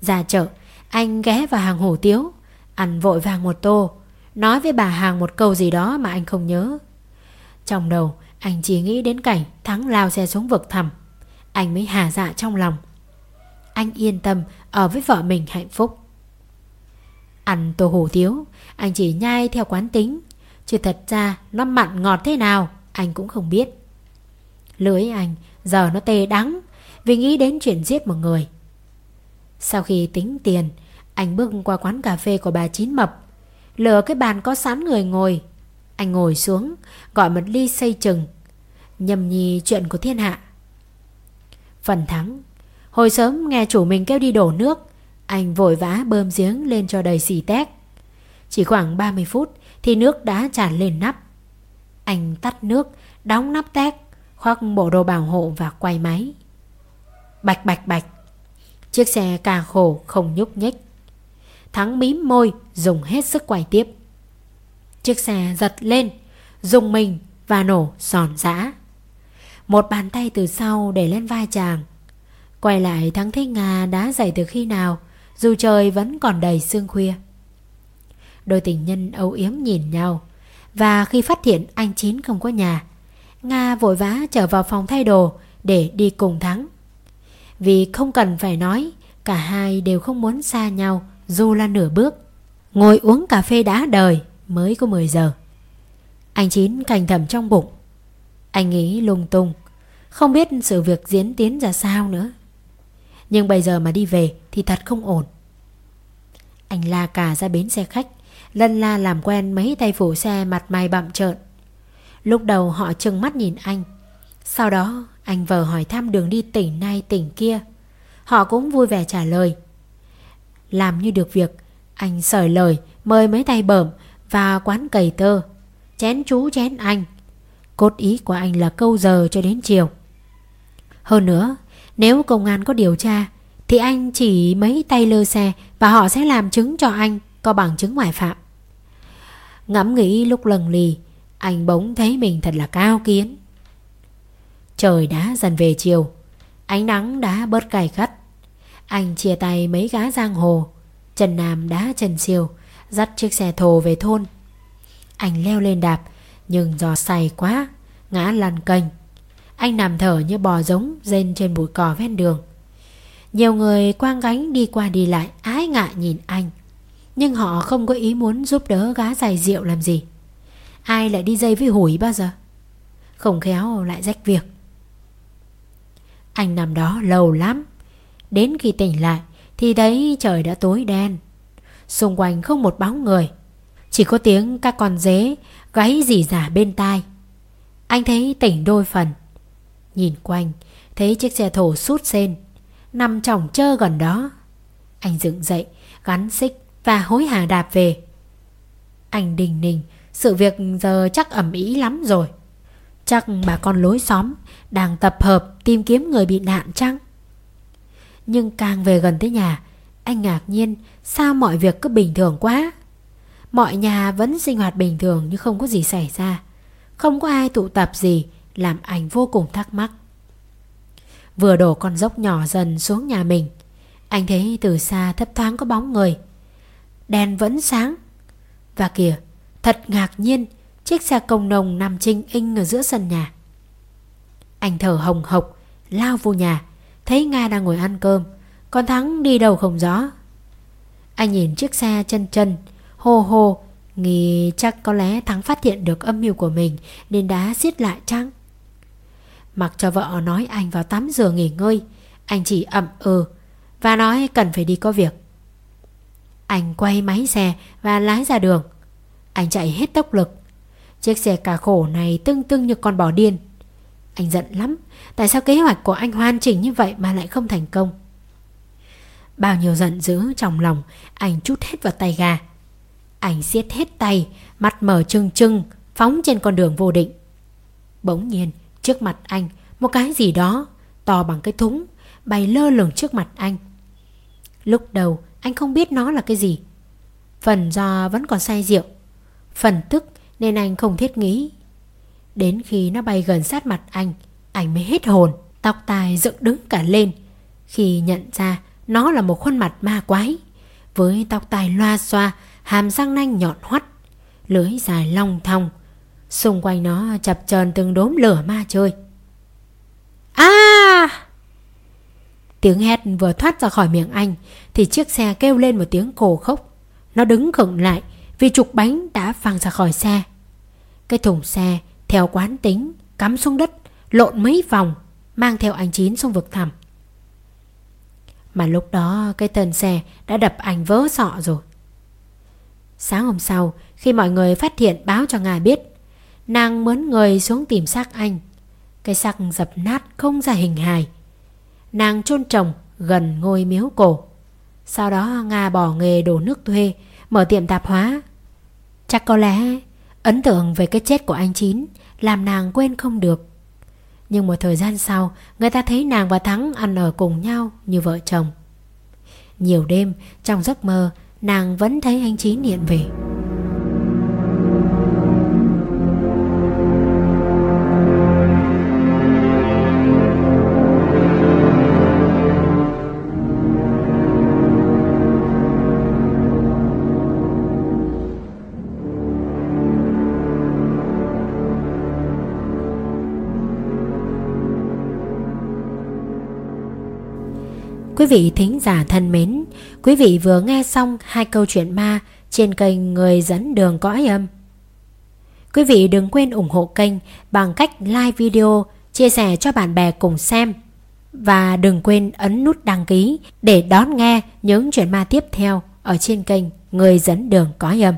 Ra chợ, anh ghé vào hàng hủ tiếu, ăn vội vàng một tô, nói với bà hàng một câu gì đó mà anh không nhớ. Trong đầu, anh chỉ nghĩ đến cảnh Thắng lao xe xuống vực thẳm. Anh mới hà dạ trong lòng. Anh yên tâm ở với vợ mình hạnh phúc. Ăn tô hủ tiếu Anh chỉ nhai theo quán tính. Chứ thật ra nó mặn ngọt thế nào Anh cũng không biết. Lưỡi anh giờ nó tê đắng, Vì nghĩ đến chuyện giết một người. Sau khi tính tiền, Anh bước qua quán cà phê của bà Chín Mập. Lừa cái bàn có sẵn người ngồi. Anh ngồi xuống, Gọi một ly xây chừng. Nhầm nhì chuyện của thiên hạ. Phần thắng. Hồi sớm nghe chủ mình kêu đi đổ nước, Anh vội vã bơm giếng lên cho đầy xì tét. Chỉ khoảng 30 phút Thì nước đã tràn lên nắp. Anh tắt nước, Đóng nắp tét. Khoác bộ đồ bảo hộ và quay máy. Bạch bạch bạch. Chiếc xe cà khổ không nhúc nhích. Thắng mím môi, Dùng hết sức quay tiếp. Chiếc xe giật lên, Dùng mình và nổ sòn giã. Một bàn tay từ sau để lên vai chàng. Quay lại thắng thấy Nga đã dậy từ khi nào, Dù trời vẫn còn đầy sương khuya. Đôi tình nhân âu yếm nhìn nhau, Và khi phát hiện anh Chín không có nhà Nga vội vã trở vào phòng thay đồ Để đi cùng Thắng. Vì không cần phải nói, Cả hai đều không muốn xa nhau Dù là nửa bước. Ngồi uống cà phê đã đời Mới có 10 giờ. Anh Chín cành thầm trong bụng. Anh nghĩ lung tung, Không biết sự việc diễn tiến ra sao nữa. Nhưng bây giờ mà đi về Thì thật không ổn. Anh la cả ra bến xe khách, Lân la làm quen mấy tay phủ xe mặt mày bậm trợn. Lúc đầu họ trừng mắt nhìn anh. Sau đó, anh vờ hỏi thăm đường đi tỉnh này, tỉnh kia. Họ cũng vui vẻ trả lời. Làm như được việc, Anh sởi lời, mời mấy tay bợm và quán cầy tơ. Chén chú, chén anh. Cốt ý của anh là câu giờ cho đến chiều. Hơn nữa, Nếu công an có điều tra, Thì anh chỉ mấy tay lơ xe Và họ sẽ làm chứng cho anh Có bằng chứng ngoại phạm. Ngẫm nghĩ lúc lần lì anh bỗng thấy mình thật là cao kiến. Trời đã dần về chiều. Ánh nắng đã bớt cay gắt Anh chia tay mấy gã giang hồ. Trần Nam đã trần siêu Dắt chiếc xe thồ về thôn. Anh leo lên đạp, Nhưng do say quá, Ngã lăn kênh Anh nằm thở như bò giống Rên trên bụi cỏ ven đường. Nhiều người quang gánh đi qua đi lại, Ái ngại nhìn anh. Nhưng họ không có ý muốn giúp đỡ gá giải rượu làm gì. Ai lại đi dây với hủi bao giờ? Không khéo lại rách việc. Anh nằm đó lâu lắm. Đến khi tỉnh lại, Thì đấy trời đã tối đen. Xung quanh không một bóng người. Chỉ có tiếng các con dế Gáy rỉ rả bên tai. Anh thấy tỉnh đôi phần. Nhìn quanh, Thấy chiếc xe thổ sút sen Nằm trỏng chơ gần đó. Anh dựng dậy, Gắn xích và hối hả đạp về. Anh đình nình sự việc giờ chắc ẩm ý lắm rồi Chắc bà con lối xóm Đang tập hợp tìm kiếm người bị nạn chăng Nhưng càng về gần tới nhà anh ngạc nhiên sao mọi việc cứ bình thường quá. Mọi nhà vẫn sinh hoạt bình thường nhưng không có gì xảy ra. Không có ai tụ tập gì làm anh vô cùng thắc mắc. Vừa đổ con dốc nhỏ dần xuống nhà mình. Anh thấy từ xa thấp thoáng có bóng người. Đèn vẫn sáng. Và kìa, thật ngạc nhiên chiếc xe công nồng nằm trinh inh ở giữa sân nhà. Anh thở hồng hộc, lao vô nhà, thấy Nga đang ngồi ăn cơm. Còn Thắng đi đâu không rõ Anh nhìn chiếc xe chân chân Hô hô Nghĩ chắc có lẽ Thắng phát hiện được âm mưu của mình Nên đã xiết lại chăng Mặc cho vợ nói anh vào tắm giờ nghỉ ngơi Anh chỉ ậm ừ Và nói cần phải đi có việc Anh quay máy xe Và lái ra đường anh chạy hết tốc lực. Chiếc xe cà khổ này tưng tưng như con bò điên. Anh giận lắm, Tại sao kế hoạch của anh hoàn chỉnh như vậy mà lại không thành công? Bao nhiêu giận dữ trong lòng, Anh chút hết vào tay gà. Anh siết hết tay, Mắt mở trưng trưng Phóng trên con đường vô định. Bỗng nhiên, trước mặt anh, Một cái gì đó, To bằng cái thúng, Bay lơ lửng trước mặt anh. Lúc đầu, anh không biết nó là cái gì. Phần do vẫn còn say rượu. Phần tức nên anh không thiết nghĩ. Đến khi nó bay gần sát mặt anh Anh mới hết hồn, Tóc tai dựng đứng cả lên. Khi nhận ra nó là một khuôn mặt ma quái, Với tóc tai loa xoa, Hàm răng nanh nhọn hoắt, lưỡi dài long thong, Xung quanh nó chập chờn từng đốm lửa ma chơi. À Tiếng hét vừa thoát ra khỏi miệng anh, Thì chiếc xe kêu lên một tiếng cổ khốc. Nó đứng khựng lại vì trục bánh đã văng ra khỏi xe Cái thùng xe theo quán tính Cắm xuống đất Lộn mấy vòng Mang theo anh Chín xuống vực thẳm mà lúc đó cái tên xe đã đập anh vỡ sọ rồi Sáng hôm sau Khi mọi người phát hiện báo cho nga biết Nàng mướn người xuống tìm xác anh Cái xác dập nát không ra hình hài nàng chôn chồng gần ngôi miếu cổ. Sau đó Nga bỏ nghề đổ nước thuê, mở tiệm tạp hóa. Chắc có lẽ ấn tượng về cái chết của anh Chín làm nàng quên không được. Nhưng một thời gian sau, người ta thấy nàng và Thắng ăn ở cùng nhau như vợ chồng. Nhiều đêm, trong giấc mơ, nàng vẫn thấy anh Chín hiện về. Quý vị thính giả thân mến, quý vị vừa nghe xong hai câu chuyện ma trên kênh Người dẫn đường cõi âm. Quý vị đừng quên ủng hộ kênh bằng cách like video, chia sẻ cho bạn bè cùng xem. Và đừng quên ấn nút đăng ký để đón nghe những chuyện ma tiếp theo ở trên kênh Người dẫn đường cõi âm.